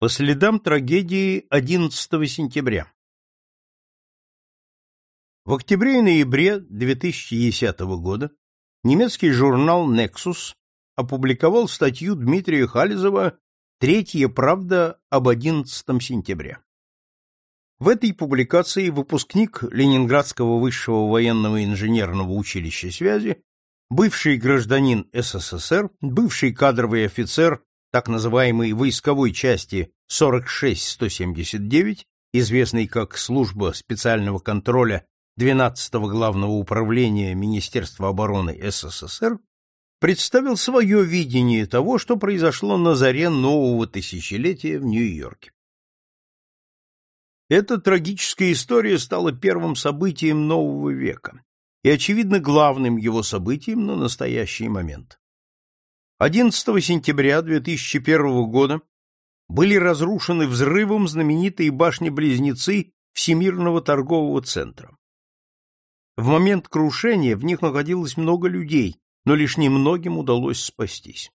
По следам трагедии 11 сентября. В октябре и ноябре 2010 года немецкий журнал Nexus опубликовал статью Дмитрия Хализова «Третья правда об 11 сентября». В этой публикации выпускник Ленинградского высшего военного инженерного училища связи, бывший гражданин СССР, бывший кадровый офицер так называемой войсковой части 46-179, известной как Служба специального контроля 12-го Главного управления Министерства обороны СССР, представил свое видение того, что произошло на заре нового тысячелетия в Нью-Йорке. Эта трагическая история стала первым событием нового века и, очевидно, главным его событием на настоящий момент. 11 сентября 2001 года были разрушены взрывом знаменитые башни-близнецы Всемирного торгового центра. В момент крушения в них находилось много людей, но лишь немногим удалось спастись.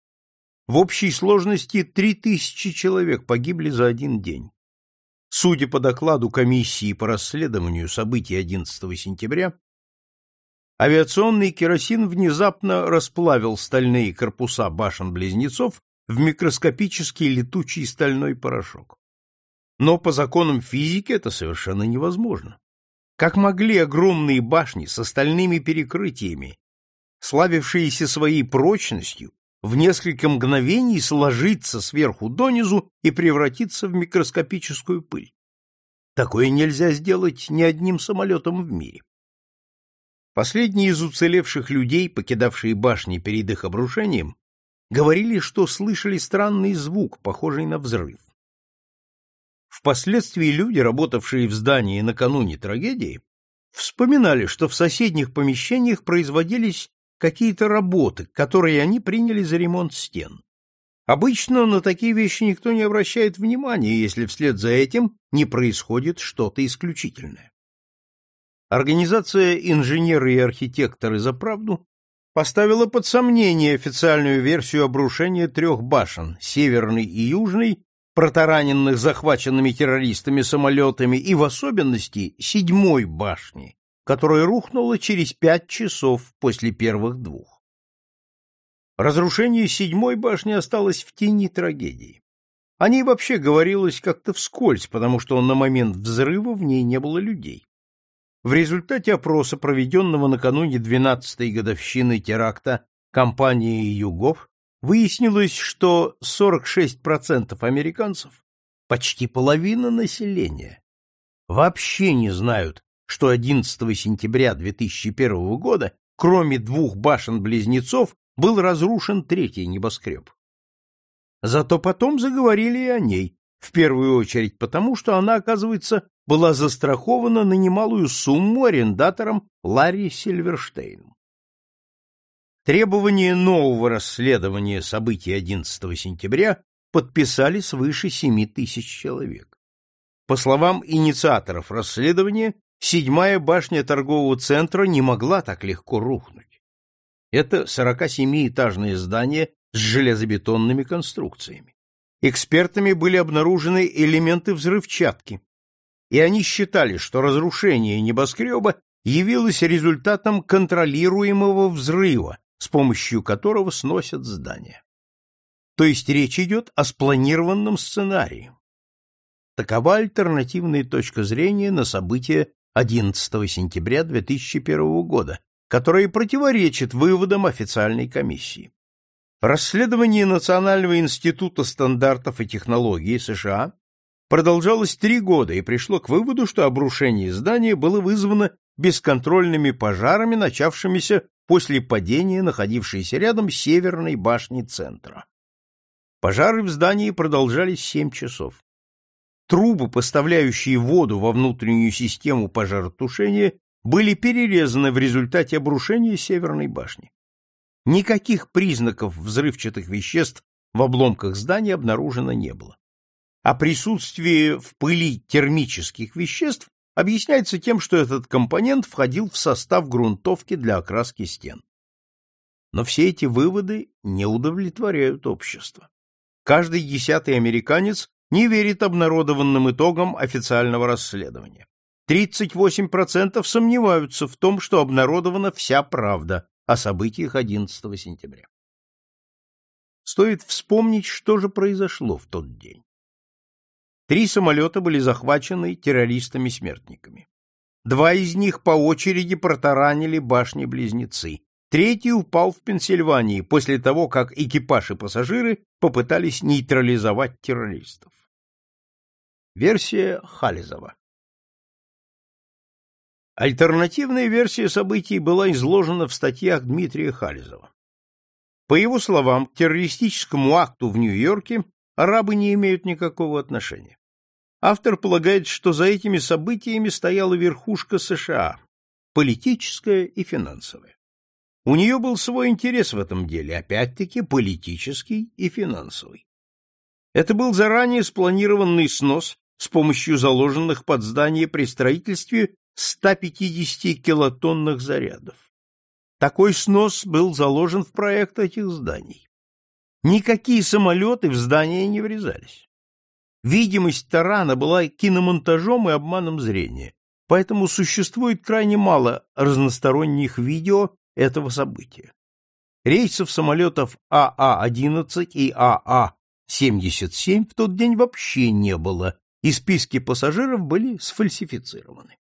В общей сложности 3000 человек погибли за один день. Судя по докладу комиссии по расследованию событий 11 сентября, авиационный керосин внезапно расплавил стальные корпуса башен-близнецов в микроскопический летучий стальной порошок. Но по законам физики это совершенно невозможно. Как могли огромные башни с стальными перекрытиями, славившиеся своей прочностью, в несколько мгновений сложиться сверху донизу и превратиться в микроскопическую пыль? Такое нельзя сделать ни одним самолетом в мире. Последние из уцелевших людей, покидавшие башни перед их обрушением, говорили, что слышали странный звук, похожий на взрыв. Впоследствии люди, работавшие в здании накануне трагедии, вспоминали, что в соседних помещениях производились какие-то работы, которые они приняли за ремонт стен. Обычно на такие вещи никто не обращает внимания, если вслед за этим не происходит что-то исключительное. Организация «Инженеры и архитекторы за правду» поставила под сомнение официальную версию обрушения трех башен, северной и южной, протараненных захваченными террористами самолетами, и в особенности седьмой башни, которая рухнула через пять часов после первых двух. Разрушение седьмой башни осталось в тени трагедии. О ней вообще говорилось как-то вскользь, потому что на момент взрыва в ней не было людей. В результате опроса, проведенного накануне 12-й годовщины теракта компанией Югов, выяснилось, что 46% американцев, почти половина населения, вообще не знают, что 11 сентября 2001 года, кроме двух башен-близнецов, был разрушен третий небоскреб. Зато потом заговорили и о ней, в первую очередь потому, что она, оказывается, была застрахована на немалую сумму арендатором Ларри Сильверштейном. Требования нового расследования событий 11 сентября подписали свыше 7 тысяч человек. По словам инициаторов расследования, седьмая башня торгового центра не могла так легко рухнуть. Это 47-этажное здание с железобетонными конструкциями. Экспертами были обнаружены элементы взрывчатки, и они считали, что разрушение небоскреба явилось результатом контролируемого взрыва, с помощью которого сносят здание. То есть речь идет о спланированном сценарии. Такова альтернативная точка зрения на события 11 сентября 2001 года, которая противоречит выводам официальной комиссии. Расследование Национального института стандартов и технологий США продолжалось три года и пришло к выводу, что обрушение здания было вызвано бесконтрольными пожарами, начавшимися после падения находившейся рядом северной башни центра. Пожары в здании продолжались семь часов. Трубы, поставляющие воду во внутреннюю систему пожаротушения, были перерезаны в результате обрушения северной башни. Никаких признаков взрывчатых веществ в обломках здания обнаружено не было а присутствие в пыли термических веществ объясняется тем, что этот компонент входил в состав грунтовки для окраски стен. Но все эти выводы не удовлетворяют общество. Каждый десятый американец не верит обнародованным итогам официального расследования. 38% сомневаются в том, что обнародована вся правда о событиях 11 сентября. Стоит вспомнить, что же произошло в тот день. Три самолета были захвачены террористами-смертниками. Два из них по очереди протаранили башни-близнецы. Третий упал в Пенсильвании после того, как экипаж и пассажиры попытались нейтрализовать террористов. Версия Хализова Альтернативная версия событий была изложена в статьях Дмитрия Хализова. По его словам, к террористическому акту в Нью-Йорке арабы не имеют никакого отношения. Автор полагает, что за этими событиями стояла верхушка США, политическая и финансовая. У нее был свой интерес в этом деле, опять-таки политический и финансовый. Это был заранее спланированный снос с помощью заложенных под здание при строительстве 150 килотонных зарядов. Такой снос был заложен в проект этих зданий. Никакие самолеты в здание не врезались. Видимость тарана была киномонтажом и обманом зрения, поэтому существует крайне мало разносторонних видео этого события. Рейсов самолетов АА-11 и АА-77 в тот день вообще не было, и списки пассажиров были сфальсифицированы.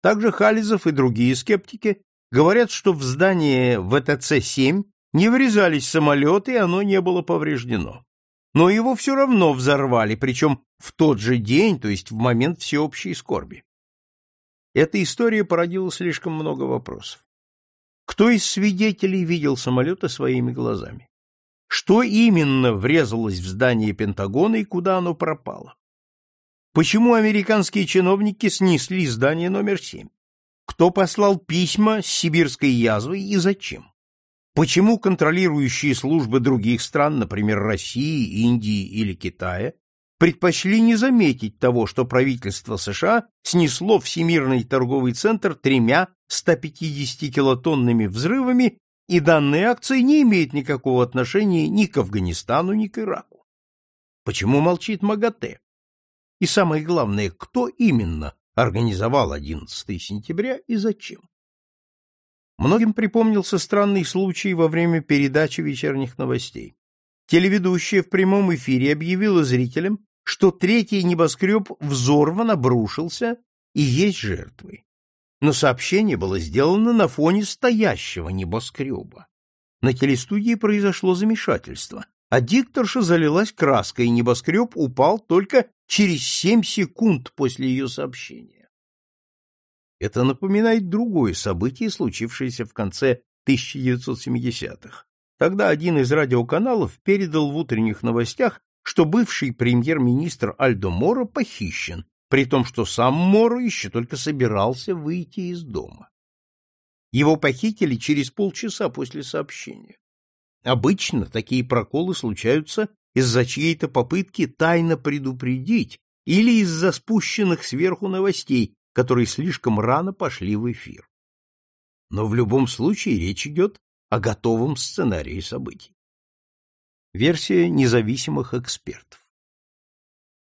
Также Хализов и другие скептики говорят, что в здание ВТЦ-7 не врезались самолеты, и оно не было повреждено но его все равно взорвали, причем в тот же день, то есть в момент всеобщей скорби. Эта история породила слишком много вопросов. Кто из свидетелей видел самолеты своими глазами? Что именно врезалось в здание Пентагона и куда оно пропало? Почему американские чиновники снесли здание номер семь? Кто послал письма с сибирской язвой и зачем? Почему контролирующие службы других стран, например, России, Индии или Китая, предпочли не заметить того, что правительство США снесло Всемирный торговый центр тремя 150-килотонными взрывами, и данная акция не имеет никакого отношения ни к Афганистану, ни к Ираку? Почему молчит МАГАТЭ? И самое главное, кто именно организовал 11 сентября и зачем? Многим припомнился странный случай во время передачи вечерних новостей. Телеведущая в прямом эфире объявила зрителям, что третий небоскреб взорван, обрушился и есть жертвы. Но сообщение было сделано на фоне стоящего небоскреба. На телестудии произошло замешательство, а дикторша залилась краской, и небоскреб упал только через семь секунд после ее сообщения. Это напоминает другое событие, случившееся в конце 1970-х. Тогда один из радиоканалов передал в утренних новостях, что бывший премьер-министр Альдо Моро похищен, при том, что сам Моро еще только собирался выйти из дома. Его похитили через полчаса после сообщения. Обычно такие проколы случаются из-за чьей-то попытки тайно предупредить или из-за спущенных сверху новостей, которые слишком рано пошли в эфир. Но в любом случае речь идет о готовом сценарии событий. Версия независимых экспертов.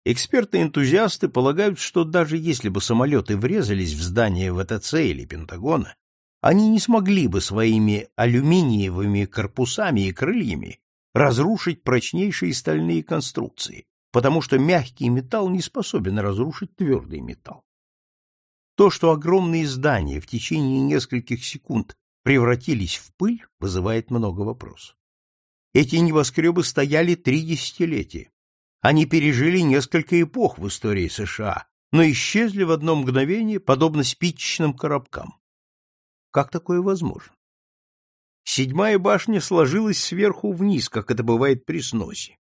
Эксперты-энтузиасты полагают, что даже если бы самолеты врезались в здание ВТЦ или Пентагона, они не смогли бы своими алюминиевыми корпусами и крыльями разрушить прочнейшие стальные конструкции, потому что мягкий металл не способен разрушить твердый металл. То, что огромные здания в течение нескольких секунд превратились в пыль, вызывает много вопросов. Эти небоскребы стояли три десятилетия. Они пережили несколько эпох в истории США, но исчезли в одно мгновение, подобно спичечным коробкам. Как такое возможно? Седьмая башня сложилась сверху вниз, как это бывает при сносе.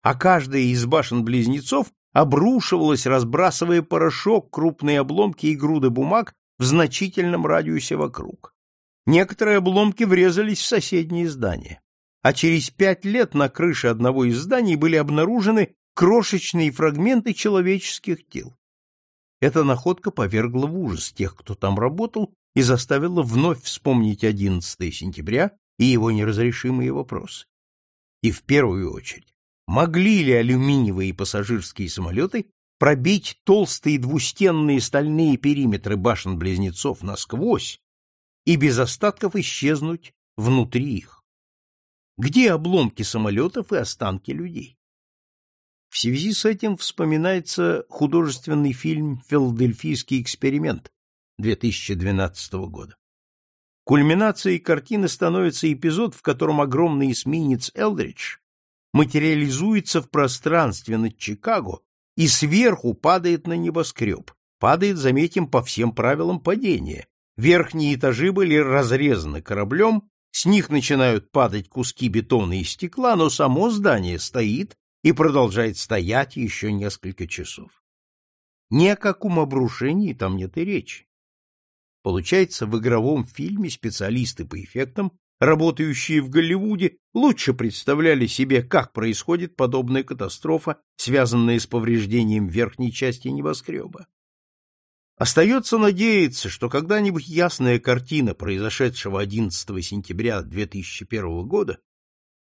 А каждая из башен-близнецов обрушивалась, разбрасывая порошок, крупные обломки и груды бумаг в значительном радиусе вокруг. Некоторые обломки врезались в соседние здания, а через пять лет на крыше одного из зданий были обнаружены крошечные фрагменты человеческих тел. Эта находка повергла в ужас тех, кто там работал, и заставила вновь вспомнить 11 сентября и его неразрешимые вопросы. И в первую очередь могли ли алюминиевые пассажирские самолеты пробить толстые двустенные стальные периметры башен-близнецов насквозь и без остатков исчезнуть внутри их. Где обломки самолетов и останки людей? В связи с этим вспоминается художественный фильм «Филадельфийский эксперимент» 2012 года. Кульминацией картины становится эпизод, в котором огромный эсминец «Элдридж» материализуется в пространстве над Чикаго и сверху падает на небоскреб. Падает, заметим, по всем правилам падения. Верхние этажи были разрезаны кораблем, с них начинают падать куски бетона и стекла, но само здание стоит и продолжает стоять еще несколько часов. Ни о каком обрушении там нет и речи. Получается, в игровом фильме специалисты по эффектам, работающие в Голливуде, лучше представляли себе, как происходит подобная катастрофа, связанная с повреждением верхней части небоскреба. Остается надеяться, что когда-нибудь ясная картина произошедшего 11 сентября 2001 года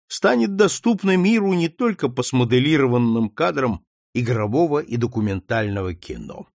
станет доступна миру не только по смоделированным кадрам игрового и документального кино.